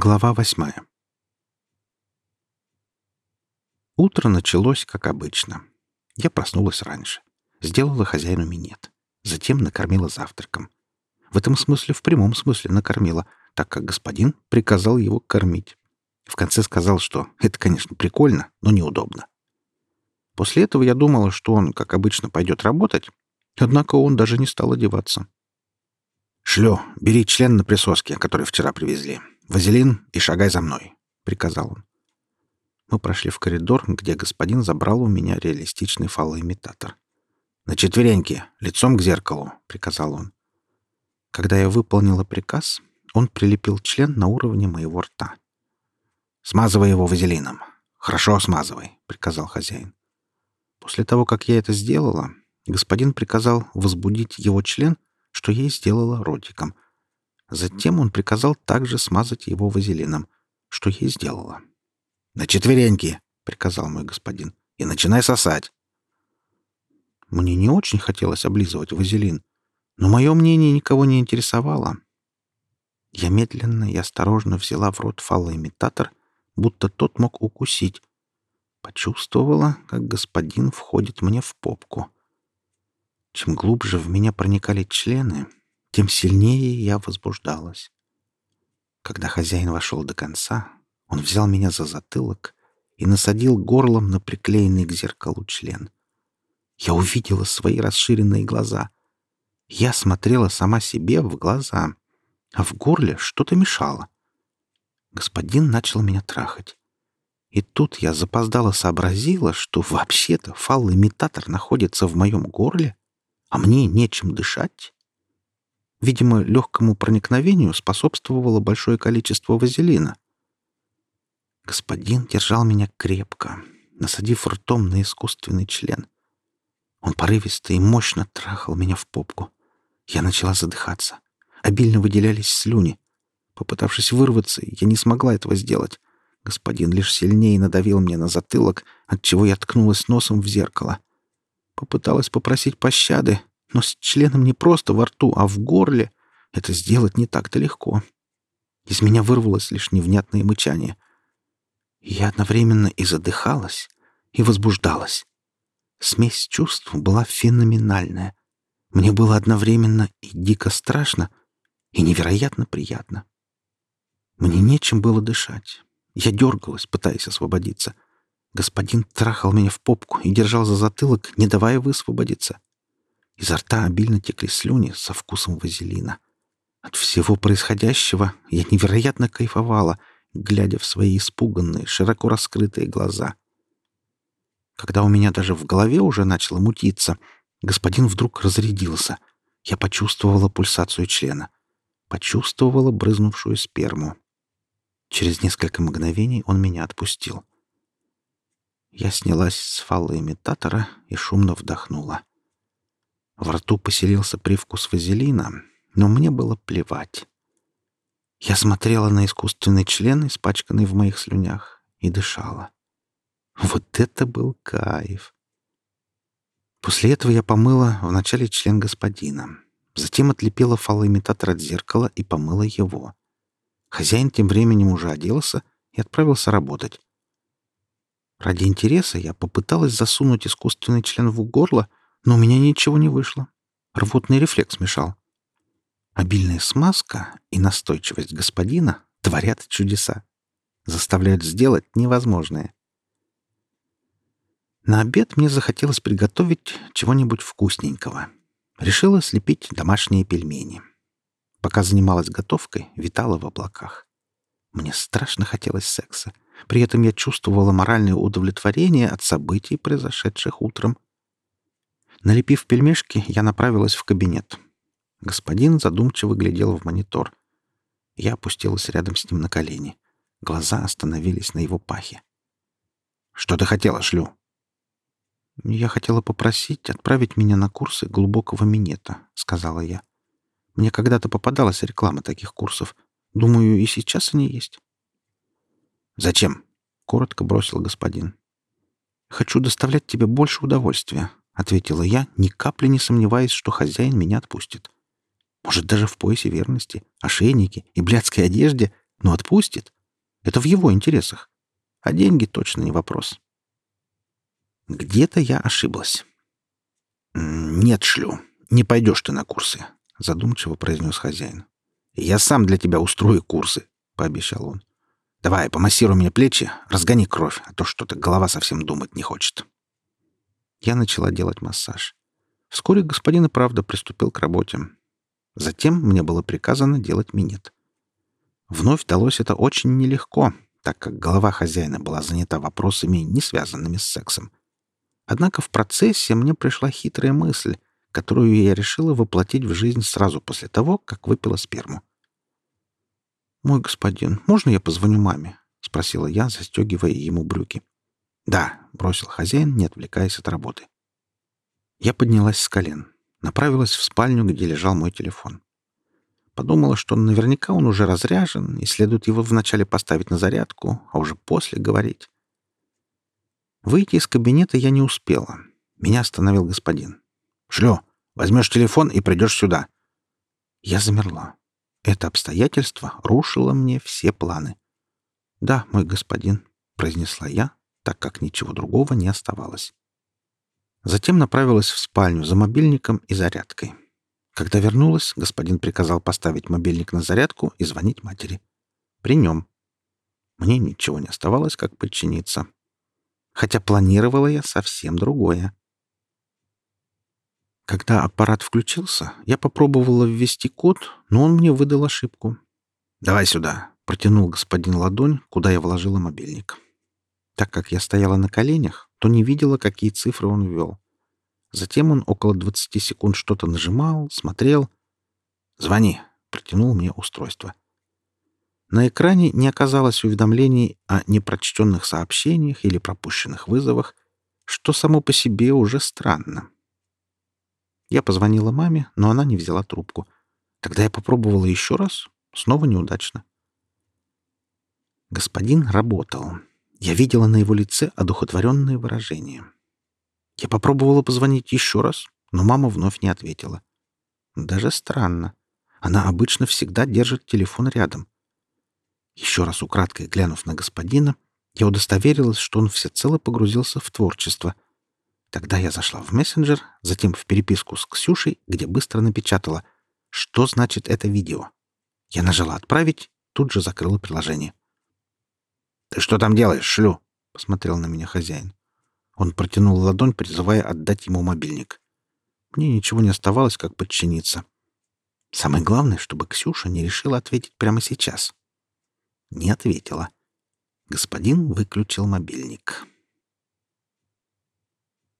Глава восьмая Утро началось, как обычно. Я проснулась раньше. Сделала хозяину минет. Затем накормила завтраком. В этом смысле, в прямом смысле накормила, так как господин приказал его кормить. В конце сказал, что это, конечно, прикольно, но неудобно. После этого я думала, что он, как обычно, пойдет работать, однако он даже не стал одеваться. «Шлю, бери член на присоске, который вчера привезли. Вазелин и шагай за мной», — приказал он. Мы прошли в коридор, где господин забрал у меня реалистичный фалоимитатор. «На четвереньки, лицом к зеркалу», — приказал он. Когда я выполнила приказ, он прилепил член на уровне моего рта. «Смазывай его вазелином. Хорошо смазывай», — приказал хозяин. После того, как я это сделала, господин приказал возбудить его член — что ей сделала ротиком. Затем он приказал также смазать его вазелином, что ей сделала. «На четвереньки!» — приказал мой господин. «И начинай сосать!» Мне не очень хотелось облизывать вазелин, но мое мнение никого не интересовало. Я медленно и осторожно взяла в рот фалоимитатор, будто тот мог укусить. Почувствовала, как господин входит мне в попку — чем глубже в меня проникали члены, тем сильнее я возбуждалась. Когда хозяин вошел до конца, он взял меня за затылок и насадил горлом на приклеенный к зеркалу член. Я увидела свои расширенные глаза. Я смотрела сама себе в глаза, а в горле что-то мешало. Господин начал меня трахать. И тут я запоздало сообразила, что вообще-то фалоимитатор находится в моем горле, а мне нечем дышать. Видимо, легкому проникновению способствовало большое количество вазелина. Господин держал меня крепко, насадив ртом на искусственный член. Он порывисто и мощно трахал меня в попку. Я начала задыхаться. Обильно выделялись слюни. Попытавшись вырваться, я не смогла этого сделать. Господин лишь сильнее надавил мне на затылок, отчего я ткнулась носом в зеркало. Попыталась попросить пощады, но с членом не просто во рту, а в горле это сделать не так-то легко. Из меня вырвалось лишь невнятное мычание. Я одновременно и задыхалась, и возбуждалась. Смесь чувств была феноменальная. Мне было одновременно и дико страшно, и невероятно приятно. Мне нечем было дышать. Я дергалась, пытаясь освободиться — Господин трахал меня в попку и держал за затылок, не давая высвободиться. Изо рта обильно текли слюни со вкусом вазелина. От всего происходящего я невероятно кайфовала, глядя в свои испуганные, широко раскрытые глаза. Когда у меня даже в голове уже начало мутиться, господин вдруг разрядился. Я почувствовала пульсацию члена. Почувствовала брызнувшую сперму. Через несколько мгновений он меня отпустил. Я снялась с фалоимитатора и шумно вдохнула. В рту поселился привкус вазелина, но мне было плевать. Я смотрела на искусственный член, испачканный в моих слюнях, и дышала. Вот это был кайф! После этого я помыла вначале член господина, затем отлепила фалоимитатор от зеркала и помыла его. Хозяин тем временем уже оделся и отправился работать. Ради интереса я попыталась засунуть искусственный член в горло, но у меня ничего не вышло. Рвотный рефлекс мешал. Обильная смазка и настойчивость господина творят чудеса. Заставляют сделать невозможное. На обед мне захотелось приготовить чего-нибудь вкусненького. Решила слепить домашние пельмени. Пока занималась готовкой, витала в облаках. Мне страшно хотелось секса — при этом я чувствовала моральное удовлетворение от событий, произошедших утром. Налепив пельмешки, я направилась в кабинет. Господин задумчиво глядел в монитор. Я опустилась рядом с ним на колени. Глаза остановились на его пахе. «Что ты хотела, Шлю?» «Я хотела попросить отправить меня на курсы глубокого минета», — сказала я. «Мне когда-то попадалась реклама таких курсов. Думаю, и сейчас они есть». «Зачем?» — коротко бросил господин. «Хочу доставлять тебе больше удовольствия», — ответила я, ни капли не сомневаясь, что хозяин меня отпустит. Может, даже в поясе верности, ошейнике и блядской одежде, Но отпустит. Это в его интересах. А деньги точно не вопрос. Где-то я ошиблась. «Нет, шлю. Не пойдешь ты на курсы», — задумчиво произнес хозяин. «Я сам для тебя устрою курсы», — пообещал он. «Давай, помассируй мне плечи, разгони кровь, а то что-то голова совсем думать не хочет». Я начала делать массаж. Вскоре господин и правда приступил к работе. Затем мне было приказано делать минет. Вновь далось это очень нелегко, так как голова хозяина была занята вопросами, не связанными с сексом. Однако в процессе мне пришла хитрая мысль, которую я решила воплотить в жизнь сразу после того, как выпила сперму. «Мой господин, можно я позвоню маме?» — спросила я, застегивая ему брюки. «Да», — бросил хозяин, не отвлекаясь от работы. Я поднялась с колен, направилась в спальню, где лежал мой телефон. Подумала, что наверняка он уже разряжен, и следует его вначале поставить на зарядку, а уже после говорить. Выйти из кабинета я не успела. Меня остановил господин. «Шлю, возьмешь телефон и придешь сюда». Я замерла. Это обстоятельство рушило мне все планы. «Да, мой господин», — произнесла я, так как ничего другого не оставалось. Затем направилась в спальню за мобильником и зарядкой. Когда вернулась, господин приказал поставить мобильник на зарядку и звонить матери. При нем. Мне ничего не оставалось, как подчиниться. Хотя планировала я совсем другое. Когда аппарат включился, я попробовала ввести код, но он мне выдал ошибку. «Давай сюда», — протянул господин ладонь, куда я вложила мобильник. Так как я стояла на коленях, то не видела, какие цифры он ввел. Затем он около 20 секунд что-то нажимал, смотрел. «Звони», — протянул мне устройство. На экране не оказалось уведомлений о непрочтенных сообщениях или пропущенных вызовах, что само по себе уже странно. Я позвонила маме, но она не взяла трубку. Тогда я попробовала еще раз, снова неудачно. Господин работал. Я видела на его лице одухотворенное выражение. Я попробовала позвонить еще раз, но мама вновь не ответила. Даже странно. Она обычно всегда держит телефон рядом. Еще раз украдкой глянув на господина, я удостоверилась, что он всецело погрузился в творчество. Тогда я зашла в мессенджер, затем в переписку с Ксюшей, где быстро напечатала, что значит это видео. Я нажала «Отправить», тут же закрыла приложение. «Ты что там делаешь, шлю?» — посмотрел на меня хозяин. Он протянул ладонь, призывая отдать ему мобильник. Мне ничего не оставалось, как подчиниться. Самое главное, чтобы Ксюша не решила ответить прямо сейчас. Не ответила. Господин выключил мобильник.